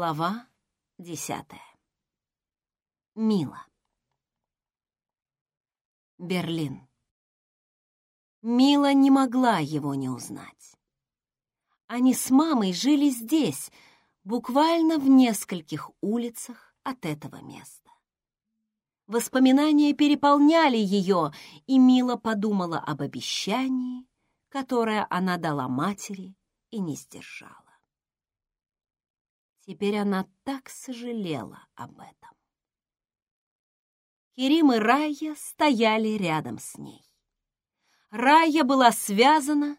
Глава десятая. Мила. Берлин. Мила не могла его не узнать. Они с мамой жили здесь, буквально в нескольких улицах от этого места. Воспоминания переполняли ее, и Мила подумала об обещании, которое она дала матери и не сдержала. Теперь она так сожалела об этом. Керим и Рая стояли рядом с ней. Рая была связана,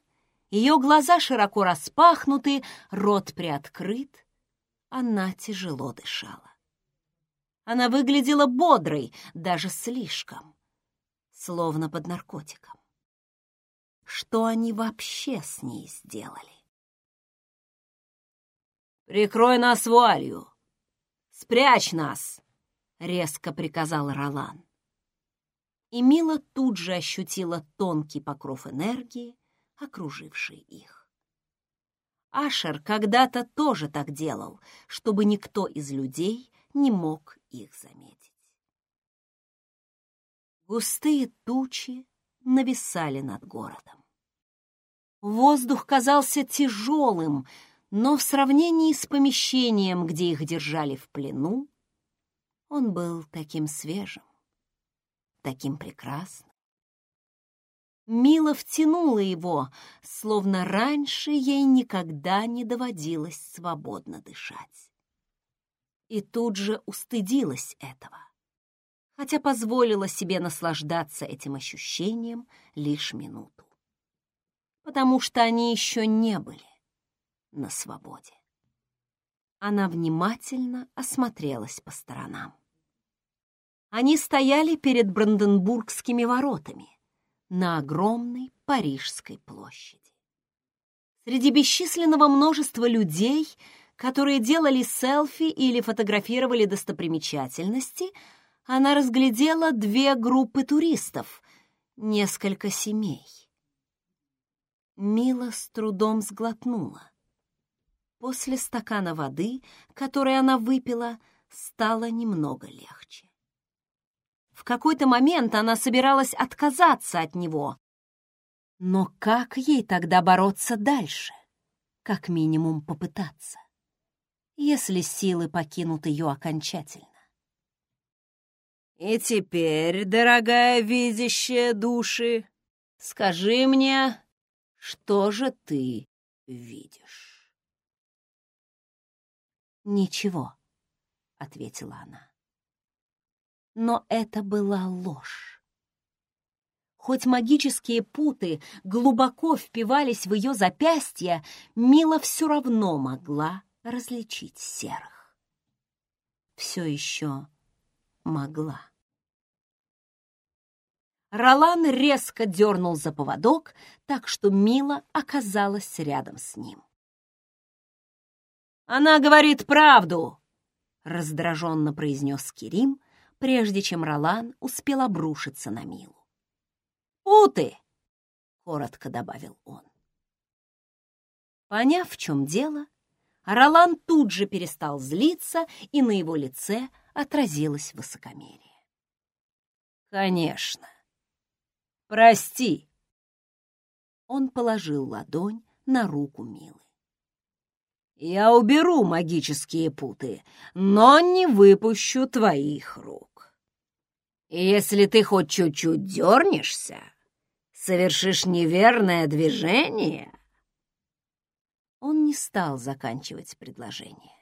ее глаза широко распахнуты, рот приоткрыт. Она тяжело дышала. Она выглядела бодрой, даже слишком, словно под наркотиком. Что они вообще с ней сделали? «Прикрой нас вуалью! Спрячь нас!» — резко приказал Ролан. И Мила тут же ощутила тонкий покров энергии, окруживший их. Ашер когда-то тоже так делал, чтобы никто из людей не мог их заметить. Густые тучи нависали над городом. Воздух казался тяжелым, но в сравнении с помещением, где их держали в плену, он был таким свежим, таким прекрасным. Мила втянула его, словно раньше ей никогда не доводилось свободно дышать. И тут же устыдилась этого, хотя позволила себе наслаждаться этим ощущением лишь минуту. Потому что они еще не были на свободе. Она внимательно осмотрелась по сторонам. Они стояли перед Бранденбургскими воротами на огромной Парижской площади. Среди бесчисленного множества людей, которые делали селфи или фотографировали достопримечательности, она разглядела две группы туристов, несколько семей. Мила с трудом сглотнула. После стакана воды, который она выпила, стало немного легче. В какой-то момент она собиралась отказаться от него. Но как ей тогда бороться дальше? Как минимум попытаться, если силы покинут ее окончательно. «И теперь, дорогая видящая души, скажи мне, что же ты видишь?» «Ничего», — ответила она. Но это была ложь. Хоть магические путы глубоко впивались в ее запястья, Мила все равно могла различить серых. Все еще могла. Ролан резко дернул за поводок, так что Мила оказалась рядом с ним. «Она говорит правду!» — раздраженно произнес Кирим, прежде чем Ролан успел обрушиться на Милу. «Путы!» — коротко добавил он. Поняв, в чем дело, Ролан тут же перестал злиться, и на его лице отразилось высокомерие. «Конечно. Прости!» Он положил ладонь на руку Милы. Я уберу магические путы, но не выпущу твоих рук. если ты хоть чуть-чуть дернешься, совершишь неверное движение...» Он не стал заканчивать предложение.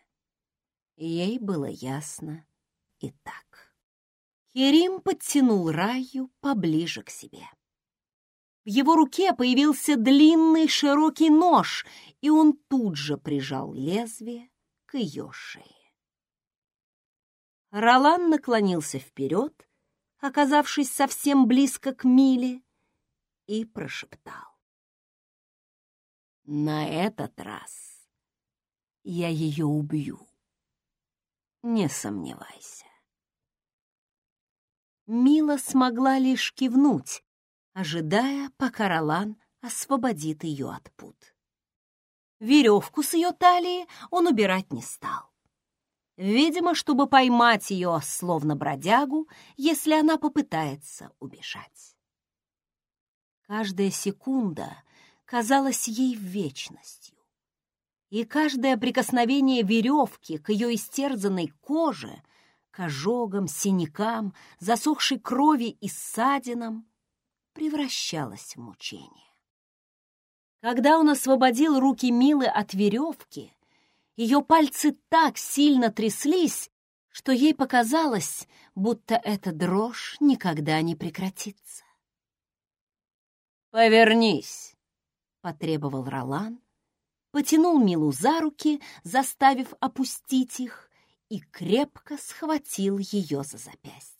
Ей было ясно и так. Херим подтянул Раю поближе к себе. Его руке появился длинный широкий нож, и он тут же прижал лезвие к ее шее. Ролан наклонился вперед, оказавшись совсем близко к Миле, и прошептал. «На этот раз я ее убью. Не сомневайся». Мила смогла лишь кивнуть, ожидая, пока Ролан освободит ее от пут. Веревку с ее талии он убирать не стал. видимо, чтобы поймать ее, словно бродягу, если она попытается убежать. Каждая секунда казалась ей вечностью, и каждое прикосновение веревки к ее истерзанной коже, к ожогам, синякам, засохшей крови и ссадинам превращалось в мучение. Когда он освободил руки Милы от веревки, ее пальцы так сильно тряслись, что ей показалось, будто эта дрожь никогда не прекратится. «Повернись!» — потребовал Ролан, потянул Милу за руки, заставив опустить их, и крепко схватил ее за запястье.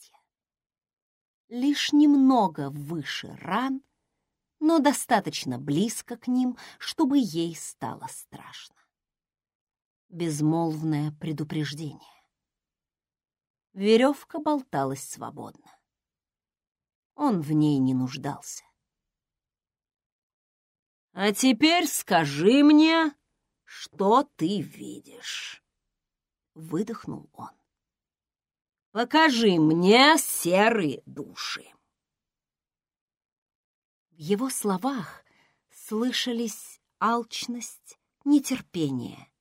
Лишь немного выше ран, но достаточно близко к ним, чтобы ей стало страшно безмолвное предупреждение. Веревка болталась свободно. Он в ней не нуждался. «А теперь скажи мне, что ты видишь?» — выдохнул он. «Покажи мне серые души!» В его словах слышались алчность, нетерпение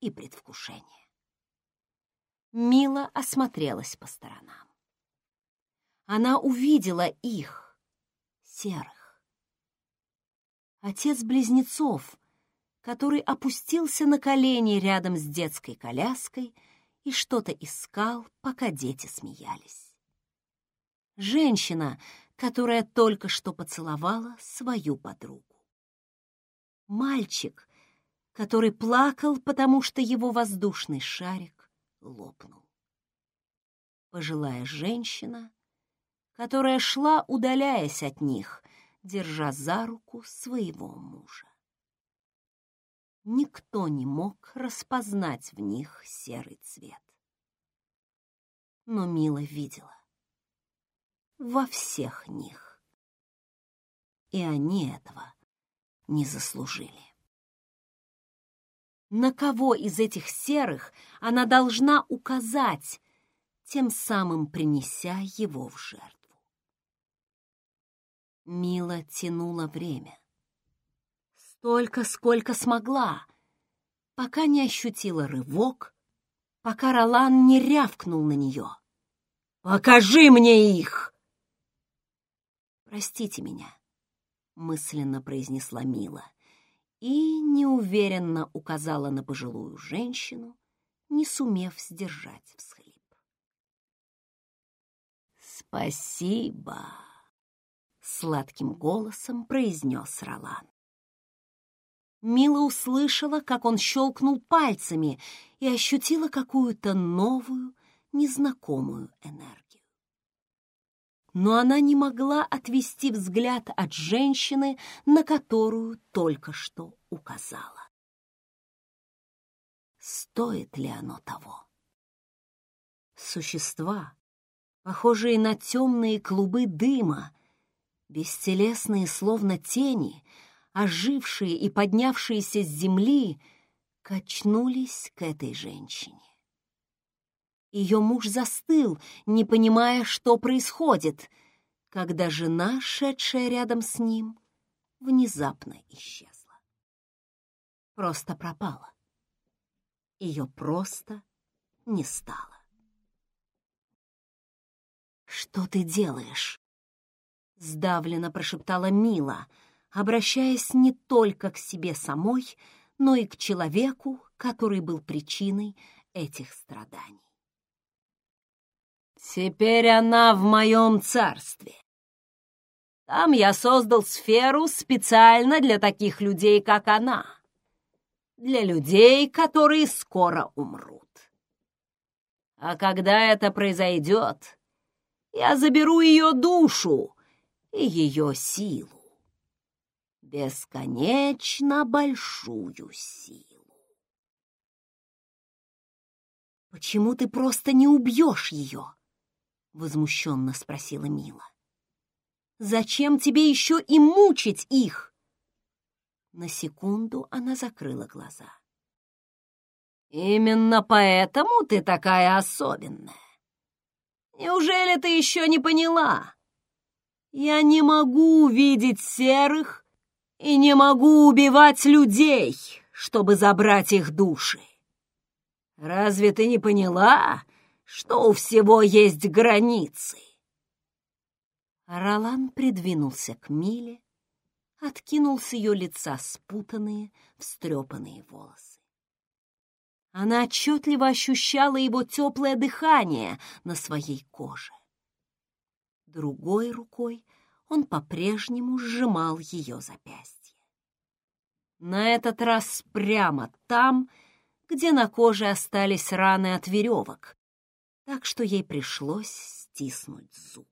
и предвкушение. Мила осмотрелась по сторонам. Она увидела их, серых. Отец близнецов, который опустился на колени рядом с детской коляской и что-то искал, пока дети смеялись. Женщина, которая только что поцеловала свою подругу. Мальчик, который плакал, потому что его воздушный шарик лопнул. Пожилая женщина, которая шла, удаляясь от них, держа за руку своего мужа. Никто не мог распознать в них серый цвет. Но Мила видела. Во всех них. И они этого не заслужили на кого из этих серых она должна указать, тем самым принеся его в жертву. Мила тянула время. Столько, сколько смогла, пока не ощутила рывок, пока Ролан не рявкнул на нее. «Покажи мне их!» «Простите меня», — мысленно произнесла Мила и неуверенно указала на пожилую женщину, не сумев сдержать всхлип. «Спасибо!» — сладким голосом произнес Ролан. Мила услышала, как он щелкнул пальцами и ощутила какую-то новую, незнакомую энергию но она не могла отвести взгляд от женщины, на которую только что указала. Стоит ли оно того? Существа, похожие на темные клубы дыма, бестелесные словно тени, ожившие и поднявшиеся с земли, качнулись к этой женщине. Ее муж застыл, не понимая, что происходит, когда жена, шедшая рядом с ним, внезапно исчезла. Просто пропала. Ее просто не стало. «Что ты делаешь?» — сдавленно прошептала Мила, обращаясь не только к себе самой, но и к человеку, который был причиной этих страданий. Теперь она в моем царстве. Там я создал сферу специально для таких людей, как она. Для людей, которые скоро умрут. А когда это произойдет, я заберу ее душу и ее силу. Бесконечно большую силу. Почему ты просто не убьешь ее? возмущенно спросила Мила. Зачем тебе еще и мучить их? На секунду она закрыла глаза. Именно поэтому ты такая особенная. Неужели ты еще не поняла? Я не могу увидеть серых и не могу убивать людей, чтобы забрать их души. Разве ты не поняла, что у всего есть границы? Ролан придвинулся к Миле, откинул с ее лица спутанные, встрепанные волосы. Она отчетливо ощущала его теплое дыхание на своей коже. Другой рукой он по-прежнему сжимал ее запястье. На этот раз прямо там, где на коже остались раны от веревок, так что ей пришлось стиснуть зубы.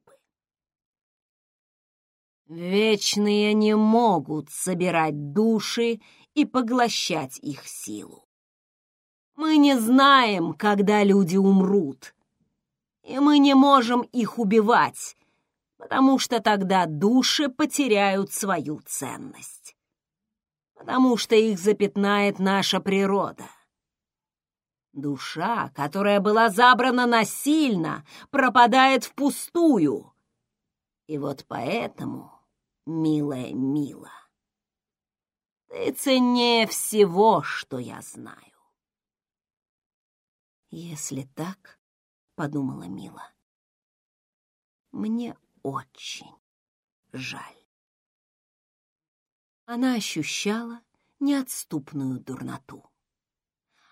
Вечные не могут собирать души и поглощать их силу. Мы не знаем, когда люди умрут, и мы не можем их убивать, потому что тогда души потеряют свою ценность, потому что их запятнает наша природа. Душа, которая была забрана насильно, пропадает впустую. И вот поэтому, милая Мила, ты ценнее всего, что я знаю. Если так, — подумала Мила, — мне очень жаль. Она ощущала неотступную дурноту.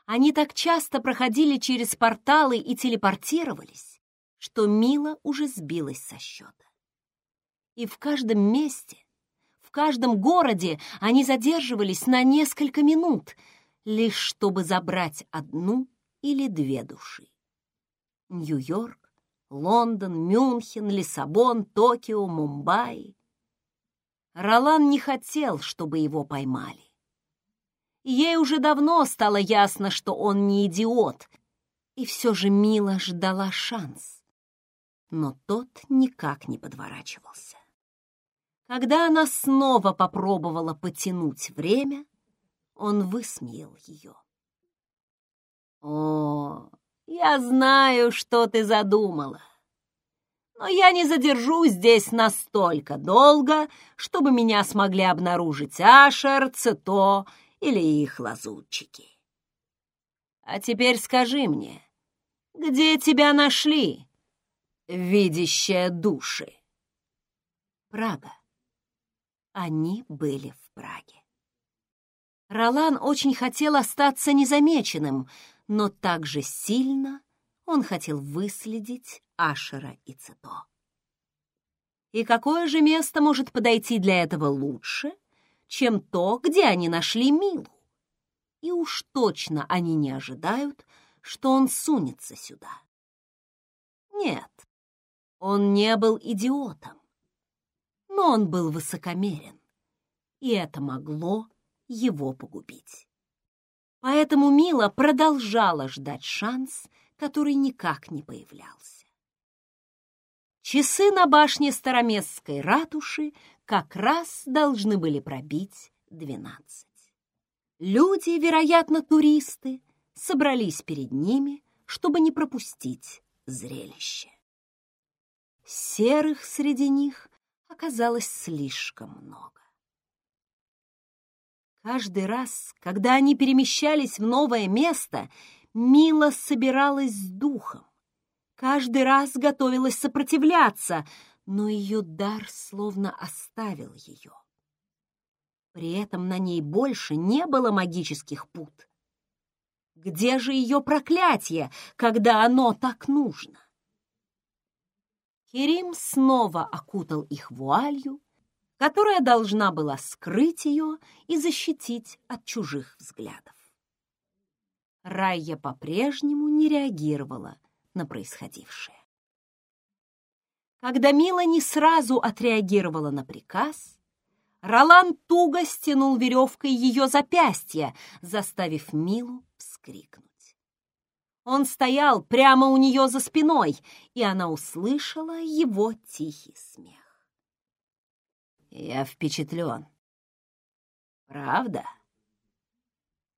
Они так часто проходили через порталы и телепортировались, что Мила уже сбилась со счета. И в каждом месте, в каждом городе они задерживались на несколько минут, лишь чтобы забрать одну или две души. Нью-Йорк, Лондон, Мюнхен, Лиссабон, Токио, Мумбаи. Ролан не хотел, чтобы его поймали. Ей уже давно стало ясно, что он не идиот, и все же Мила ждала шанс. Но тот никак не подворачивался. Когда она снова попробовала потянуть время, он высмеял ее. «О, я знаю, что ты задумала. Но я не задержусь здесь настолько долго, чтобы меня смогли обнаружить Ашер, Цито или их лазутчики. А теперь скажи мне, где тебя нашли, видящая души? Прага. Они были в Праге. Ролан очень хотел остаться незамеченным, но также сильно он хотел выследить Ашера и Цито. И какое же место может подойти для этого лучше, чем то, где они нашли Милу? И уж точно они не ожидают, что он сунется сюда. Нет, он не был идиотом, но он был высокомерен, и это могло его погубить. Поэтому Мила продолжала ждать шанс, который никак не появлялся. Часы на башне Староместской ратуши как раз должны были пробить двенадцать. Люди, вероятно, туристы, собрались перед ними, чтобы не пропустить зрелище. Серых среди них оказалось слишком много. Каждый раз, когда они перемещались в новое место, Мила собиралась с духом. Каждый раз готовилась сопротивляться, но ее дар словно оставил ее. При этом на ней больше не было магических пут. Где же ее проклятие, когда оно так нужно? Керим снова окутал их вуалью, которая должна была скрыть ее и защитить от чужих взглядов. Райя по-прежнему не реагировала на происходившее. Когда Мила не сразу отреагировала на приказ, Ролан туго стянул веревкой ее запястье, заставив Милу вскрикнуть. Он стоял прямо у нее за спиной, и она услышала его тихий смех. Я впечатлен. Правда?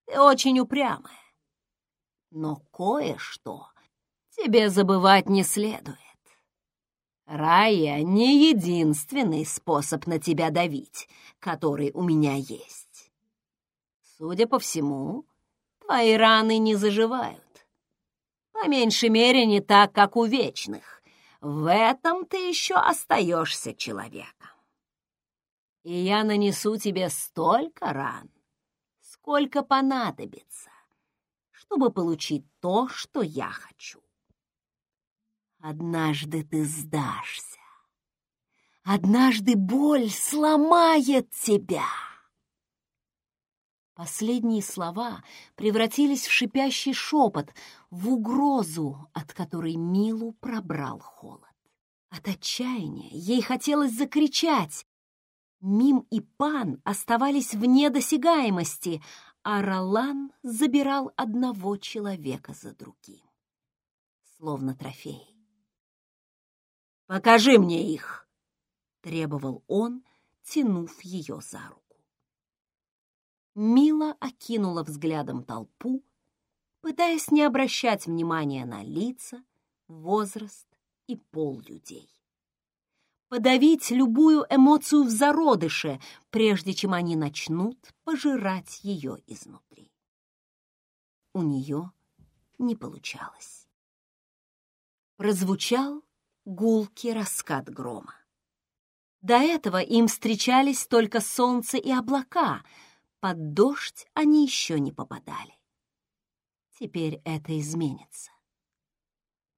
Ты очень упрямая. Но кое-что тебе забывать не следует. Рая не единственный способ на тебя давить, который у меня есть. Судя по всему, твои раны не заживают. По меньшей мере, не так, как у вечных. В этом ты еще остаешься человеком. И я нанесу тебе столько ран, сколько понадобится, чтобы получить то, что я хочу. Однажды ты сдашься. Однажды боль сломает тебя. Последние слова превратились в шипящий шепот, в угрозу, от которой Милу пробрал холод. От отчаяния ей хотелось закричать. Мим и Пан оставались вне досягаемости, а Ролан забирал одного человека за другим, словно трофей. «Покажи мне их!» — требовал он, тянув ее за руку. Мила окинула взглядом толпу, пытаясь не обращать внимания на лица, возраст и пол людей. Подавить любую эмоцию в зародыше, прежде чем они начнут пожирать ее изнутри. У нее не получалось. Прозвучал гулкий раскат грома. До этого им встречались только солнце и облака, под дождь они еще не попадали. Теперь это изменится.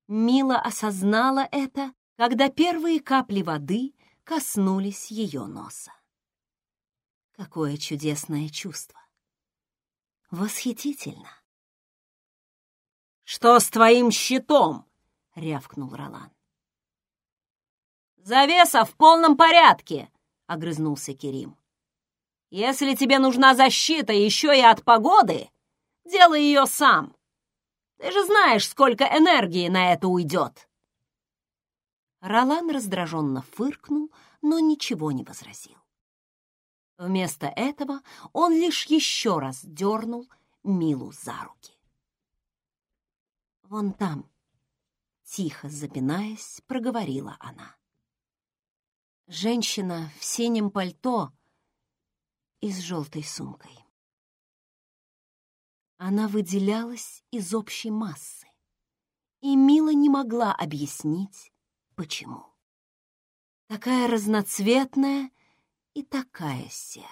Мила осознала это, когда первые капли воды коснулись ее носа. Какое чудесное чувство! Восхитительно! «Что с твоим щитом?» — рявкнул Ролан. «Завеса в полном порядке!» — огрызнулся Керим. «Если тебе нужна защита еще и от погоды, делай ее сам. Ты же знаешь, сколько энергии на это уйдет!» Ролан раздраженно фыркнул, но ничего не возразил. Вместо этого он лишь еще раз дернул Милу за руки. «Вон там», — тихо запинаясь, проговорила она. Женщина в синем пальто и с желтой сумкой. Она выделялась из общей массы, и Мила не могла объяснить, почему. Такая разноцветная и такая серая.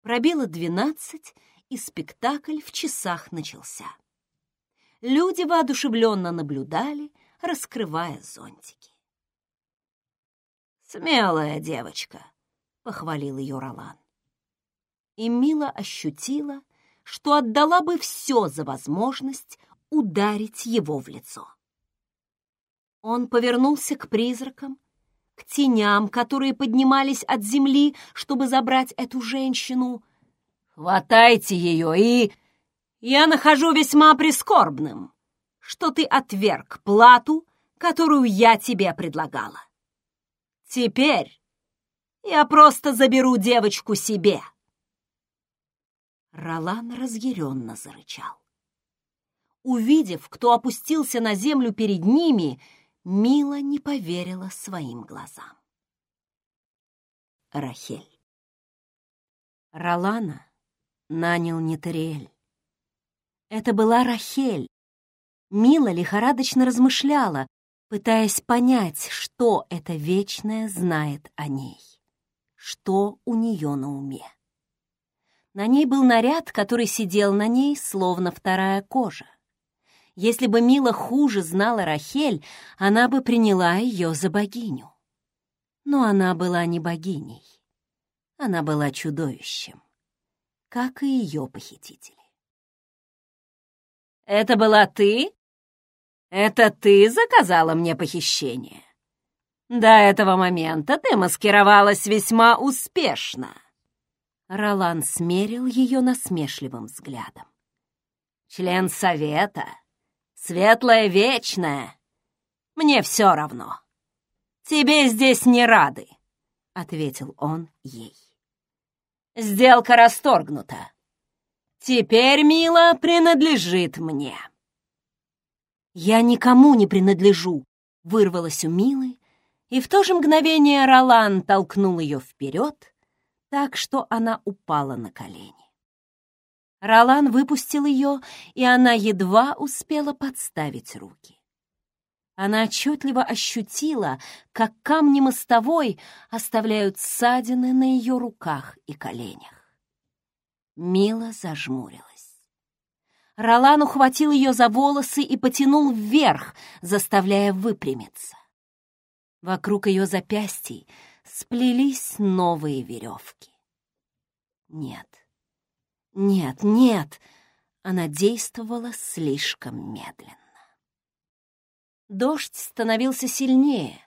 Пробило двенадцать, и спектакль в часах начался. Люди воодушевленно наблюдали, раскрывая зонтики. «Смелая девочка», — похвалил ее Ролан. И Мила ощутила, что отдала бы все за возможность ударить его в лицо. Он повернулся к призракам, к теням, которые поднимались от земли, чтобы забрать эту женщину. «Хватайте ее и...» «Я нахожу весьма прискорбным, что ты отверг плату, которую я тебе предлагала. Теперь я просто заберу девочку себе. Ролан разъяренно зарычал. Увидев, кто опустился на землю перед ними, Мила не поверила своим глазам. Рахель. Ролана нанял Нетариэль. Это была Рахель. Мила лихорадочно размышляла, пытаясь понять, что это вечное знает о ней, что у нее на уме. На ней был наряд, который сидел на ней, словно вторая кожа. Если бы Мила хуже знала Рахель, она бы приняла ее за богиню. Но она была не богиней. Она была чудовищем, как и ее похитители. «Это была ты?» Это ты заказала мне похищение? До этого момента ты маскировалась весьма успешно. Ролан смерил ее насмешливым взглядом. Член совета, светлая вечная. Мне все равно. Тебе здесь не рады, — ответил он ей. Сделка расторгнута. Теперь, мила, принадлежит мне. Я никому не принадлежу, вырвалась у Милы, и в то же мгновение Ролан толкнул ее вперед, так что она упала на колени. Ролан выпустил ее, и она едва успела подставить руки. Она отчетливо ощутила, как камни мостовой оставляют ссадины на ее руках и коленях. Мила зажмурилась. Ролан ухватил ее за волосы и потянул вверх, заставляя выпрямиться. Вокруг ее запястий сплелись новые веревки. Нет, нет, нет, она действовала слишком медленно. Дождь становился сильнее,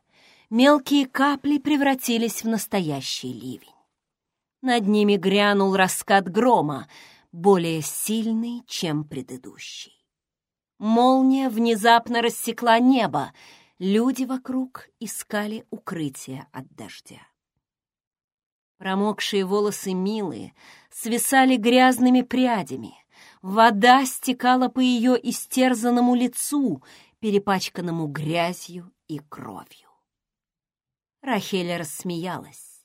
мелкие капли превратились в настоящий ливень. Над ними грянул раскат грома, более сильный, чем предыдущий. Молния внезапно рассекла небо, люди вокруг искали укрытие от дождя. Промокшие волосы Милы свисали грязными прядями. Вода стекала по ее истерзанному лицу, перепачканному грязью и кровью. Рахеля рассмеялась.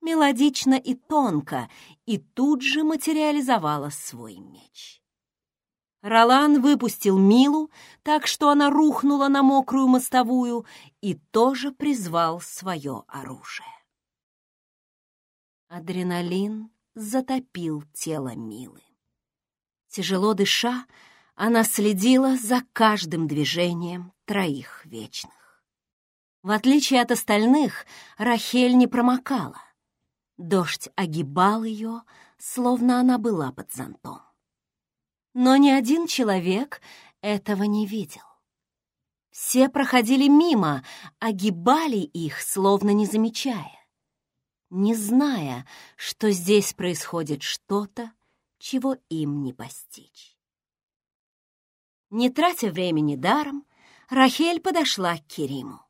Мелодично и тонко, и тут же материализовала свой меч. Ролан выпустил Милу, так что она рухнула на мокрую мостовую и тоже призвал свое оружие. Адреналин затопил тело Милы. Тяжело дыша, она следила за каждым движением троих вечных. В отличие от остальных, Рахель не промокала. Дождь огибал ее, словно она была под зонтом. Но ни один человек этого не видел. Все проходили мимо, огибали их, словно не замечая не зная, что здесь происходит что-то, чего им не постичь. Не тратя времени даром, Рахель подошла к Кериму.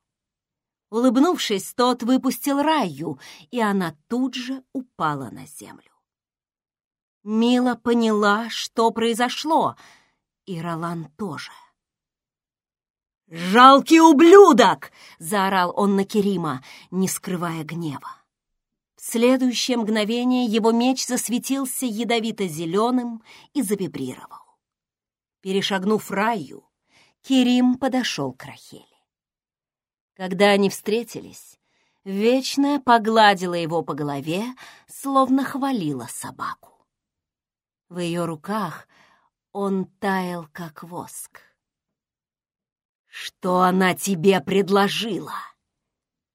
Улыбнувшись, тот выпустил Раю, и она тут же упала на землю. Мила поняла, что произошло, и Ролан тоже. «Жалкий ублюдок!» — заорал он на Керима, не скрывая гнева. В следующее мгновение его меч засветился ядовито-зеленым и завибрировал. Перешагнув раю, Керим подошел к Рахеле. Когда они встретились, Вечная погладила его по голове, словно хвалила собаку. В ее руках он таял, как воск. «Что она тебе предложила?»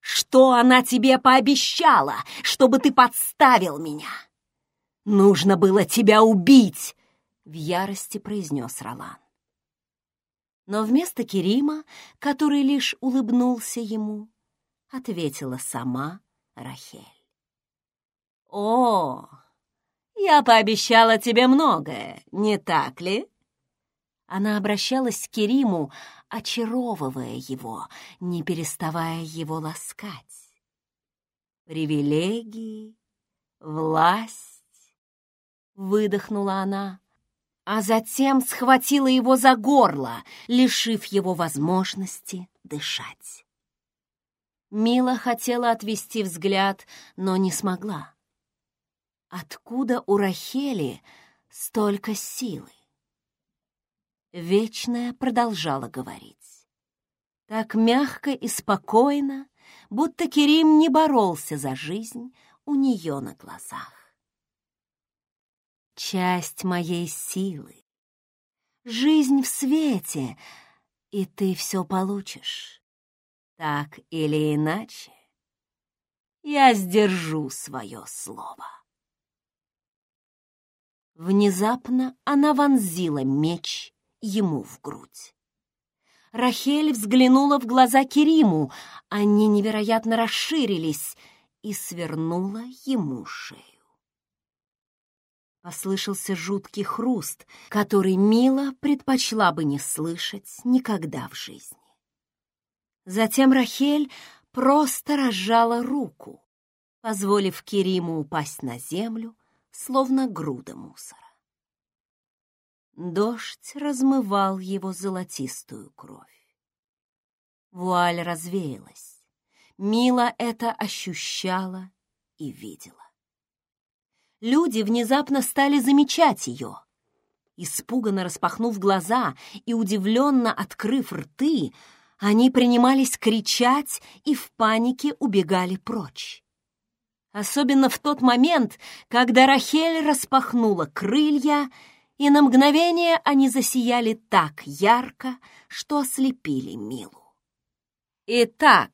Что она тебе пообещала, чтобы ты подставил меня? Нужно было тебя убить, в ярости произнес Ролан. Но вместо Керима, который лишь улыбнулся ему, ответила сама Рахель. «О, я пообещала тебе многое, не так ли?» Она обращалась к Кериму, очаровывая его, не переставая его ласкать. «Привилегии, власть», — выдохнула она, а затем схватила его за горло, лишив его возможности дышать. Мила хотела отвести взгляд, но не смогла. Откуда у Рахели столько силы? Вечная продолжала говорить. Так мягко и спокойно, будто Керим не боролся за жизнь у нее на глазах. Часть моей силы, жизнь в свете, и ты все получишь. Так или иначе, я сдержу свое слово. Внезапно она вонзила меч ему в грудь. Рахель взглянула в глаза Кериму, они невероятно расширились, и свернула ему шею. Послышался жуткий хруст, который Мила предпочла бы не слышать никогда в жизни. Затем Рахель просто разжала руку, позволив Кериму упасть на землю, словно груда мусора. Дождь размывал его золотистую кровь. Вуаль развеялась. Мила это ощущала и видела. Люди внезапно стали замечать ее. Испуганно распахнув глаза и удивленно открыв рты, они принимались кричать и в панике убегали прочь. Особенно в тот момент, когда Рахель распахнула крылья, и на мгновение они засияли так ярко, что ослепили Милу. «Итак»,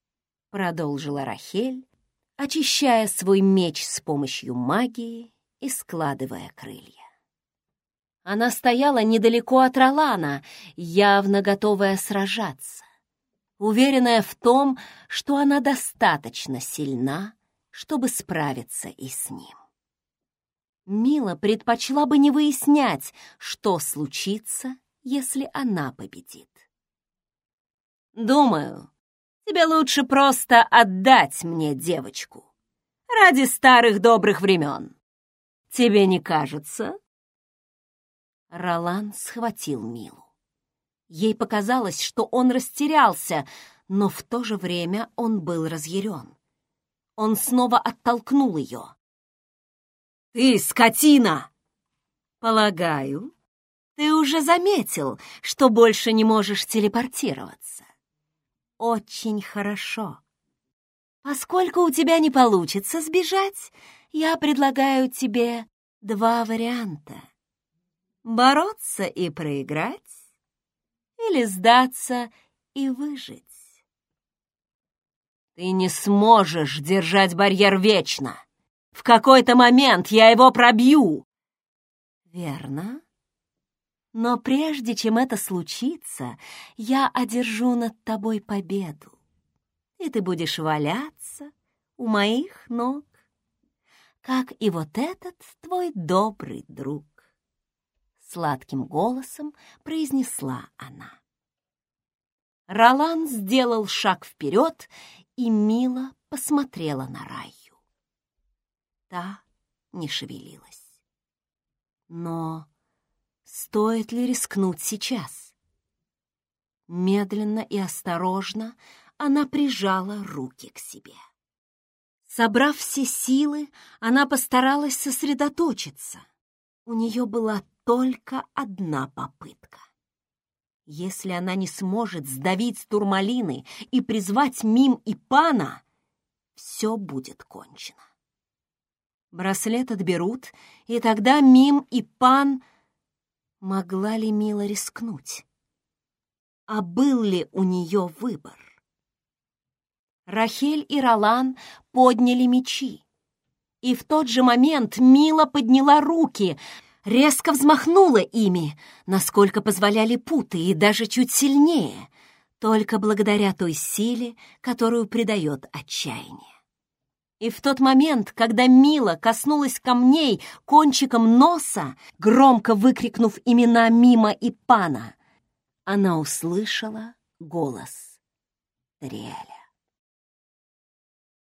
— продолжила Рахель, очищая свой меч с помощью магии и складывая крылья. Она стояла недалеко от Ролана, явно готовая сражаться, уверенная в том, что она достаточно сильна, чтобы справиться и с ним. Мила предпочла бы не выяснять, что случится, если она победит. «Думаю, тебе лучше просто отдать мне девочку ради старых добрых времен. Тебе не кажется?» Ролан схватил Милу. Ей показалось, что он растерялся, но в то же время он был разъярен. Он снова оттолкнул ее. «Ты скотина!» «Полагаю, ты уже заметил, что больше не можешь телепортироваться. Очень хорошо. Поскольку у тебя не получится сбежать, я предлагаю тебе два варианта бороться и проиграть или сдаться и выжить. Ты не сможешь держать барьер вечно. В какой-то момент я его пробью. Верно. Но прежде чем это случится, я одержу над тобой победу. И ты будешь валяться у моих ног, как и вот этот твой добрый друг сладким голосом произнесла она. Ролан сделал шаг вперед и мило посмотрела на Раю. Та не шевелилась. Но стоит ли рискнуть сейчас? Медленно и осторожно она прижала руки к себе. Собрав все силы, она постаралась сосредоточиться. У нее была только одна попытка. Если она не сможет сдавить турмалины и призвать Мим и Пана, все будет кончено. Браслет отберут, и тогда Мим и Пан... Могла ли Мила рискнуть? А был ли у нее выбор? Рахель и Ролан подняли мечи. И в тот же момент Мила подняла руки, резко взмахнула ими, насколько позволяли путы, и даже чуть сильнее, только благодаря той силе, которую придает отчаяние. И в тот момент, когда Мила коснулась камней кончиком носа, громко выкрикнув имена Мима и Пана, она услышала голос Триэля.